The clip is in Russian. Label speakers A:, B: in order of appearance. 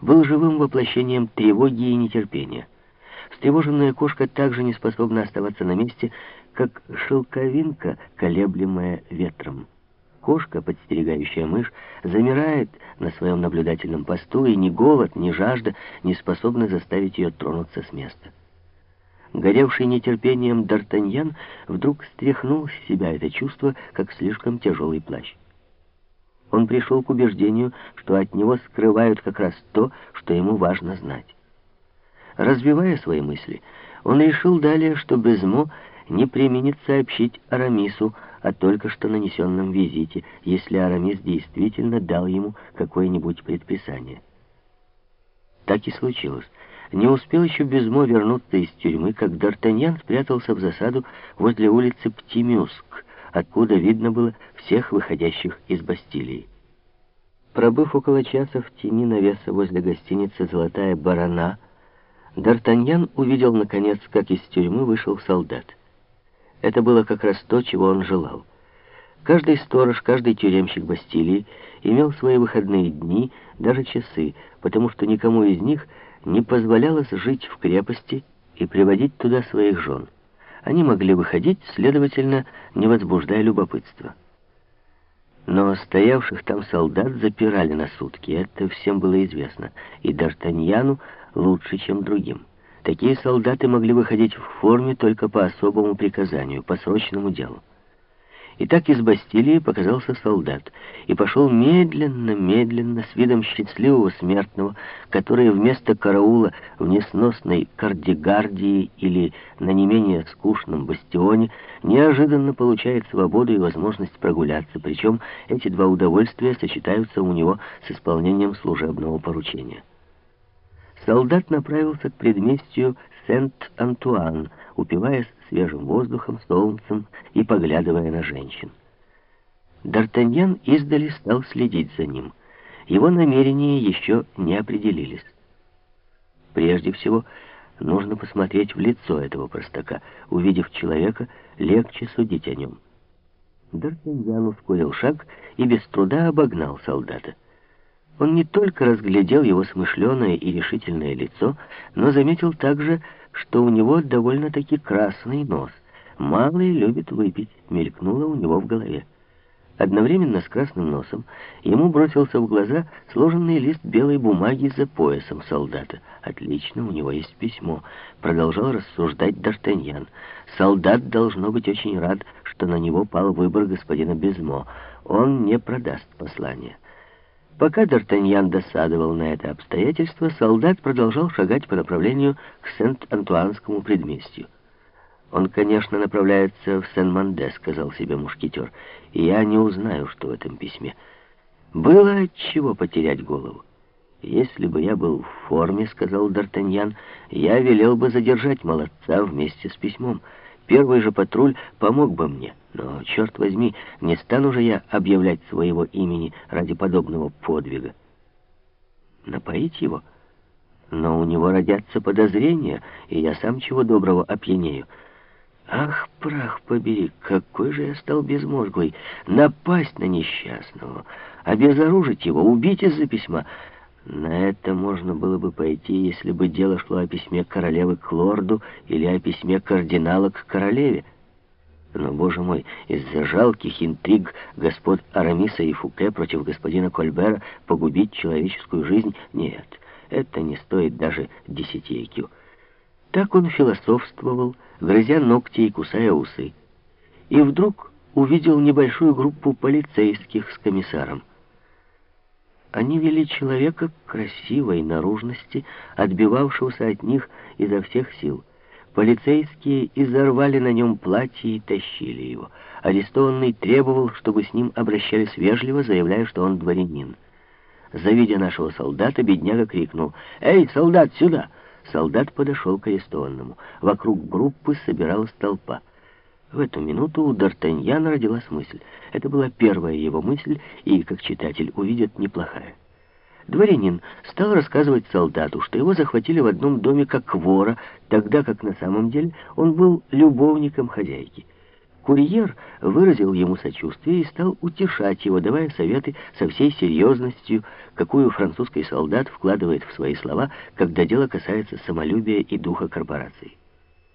A: был живым воплощением тревоги и нетерпения. Встревоженная кошка также не способна оставаться на месте, как шелковинка, колеблемая ветром. Кошка, подстерегающая мышь, замирает на своем наблюдательном посту, и ни голод, ни жажда не способны заставить ее тронуться с места. Горевший нетерпением Д'Артаньян вдруг стряхнул с себя это чувство, как слишком тяжелый плащ. Он пришел к убеждению, что от него скрывают как раз то, что ему важно знать. Развивая свои мысли, он решил далее, что Безмо не применит сообщить Арамису о только что нанесенном визите, если Арамис действительно дал ему какое-нибудь предписание. Так и случилось. Не успел еще Безмо вернуться из тюрьмы, как Д'Артаньян спрятался в засаду возле улицы Птимюск, откуда видно было всех выходящих из Бастилии. Пробыв около часа в тени навеса возле гостиницы «Золотая барана», Д'Артаньян увидел, наконец, как из тюрьмы вышел солдат. Это было как раз то, чего он желал. Каждый сторож, каждый тюремщик Бастилии имел свои выходные дни, даже часы, потому что никому из них не позволялось жить в крепости и приводить туда своих жен. Они могли выходить, следовательно, не возбуждая любопытства. Но стоявших там солдат запирали на сутки, это всем было известно, и Д'Артаньяну лучше, чем другим. Такие солдаты могли выходить в форме только по особому приказанию, по срочному делу. И так из Бастилии показался солдат и пошел медленно, медленно, с видом счастливого смертного, который вместо караула в несносной кардигардии или на не менее скучном бастионе неожиданно получает свободу и возможность прогуляться, причем эти два удовольствия сочетаются у него с исполнением служебного поручения. Солдат направился к предместью Сент-Антуан, упиваясь свежим воздухом, солнцем и поглядывая на женщин. Д'Артаньян издали стал следить за ним. Его намерения еще не определились. Прежде всего, нужно посмотреть в лицо этого простака. Увидев человека, легче судить о нем. Д'Артаньян ускорил шаг и без труда обогнал солдата. Он не только разглядел его смышленое и решительное лицо, но заметил также, что у него довольно-таки красный нос. Малый любит выпить, мелькнуло у него в голове. Одновременно с красным носом ему бросился в глаза сложенный лист белой бумаги за поясом солдата. «Отлично, у него есть письмо», — продолжал рассуждать Д'Артаньян. «Солдат должно быть очень рад, что на него пал выбор господина Безмо. Он не продаст послание». Пока Д'Артаньян досадовал на это обстоятельство, солдат продолжал шагать по направлению к Сент-Антуанскому предместью. «Он, конечно, направляется в Сен-Манде», — сказал себе мушкетер, — «и я не узнаю, что в этом письме». Было от чего потерять голову. «Если бы я был в форме», — сказал Д'Артаньян, — «я велел бы задержать молодца вместе с письмом». Первый же патруль помог бы мне, но, черт возьми, не стану же я объявлять своего имени ради подобного подвига. Напоить его? Но у него родятся подозрения, и я сам чего доброго опьянею. Ах, прах побери, какой же я стал безмозглый! Напасть на несчастного, обезоружить его, убить из-за письма — на это можно было бы пойти, если бы дело шло о письме королевы к лорду или о письме кардинала к королеве. Но, боже мой, из-за жалких интриг господ Арамиса и Фуке против господина Кольбера погубить человеческую жизнь? Нет, это не стоит даже десяти. Так он философствовал, грызя ногти и кусая усы. И вдруг увидел небольшую группу полицейских с комиссаром. Они вели человека красивой наружности, отбивавшегося от них изо всех сил. Полицейские изорвали на нем платье и тащили его. Арестованный требовал, чтобы с ним обращались вежливо, заявляя, что он дворянин. Завидя нашего солдата, бедняга крикнул «Эй, солдат, сюда!» Солдат подошел к арестованному. Вокруг группы собиралась толпа. В эту минуту у Д'Артаньяна родилась мысль. Это была первая его мысль, и, как читатель увидит, неплохая. Дворянин стал рассказывать солдату, что его захватили в одном доме как вора, тогда как на самом деле он был любовником хозяйки. Курьер выразил ему сочувствие и стал утешать его, давая советы со всей серьезностью, какую французский солдат вкладывает в свои слова, когда дело касается самолюбия и духа корпорации.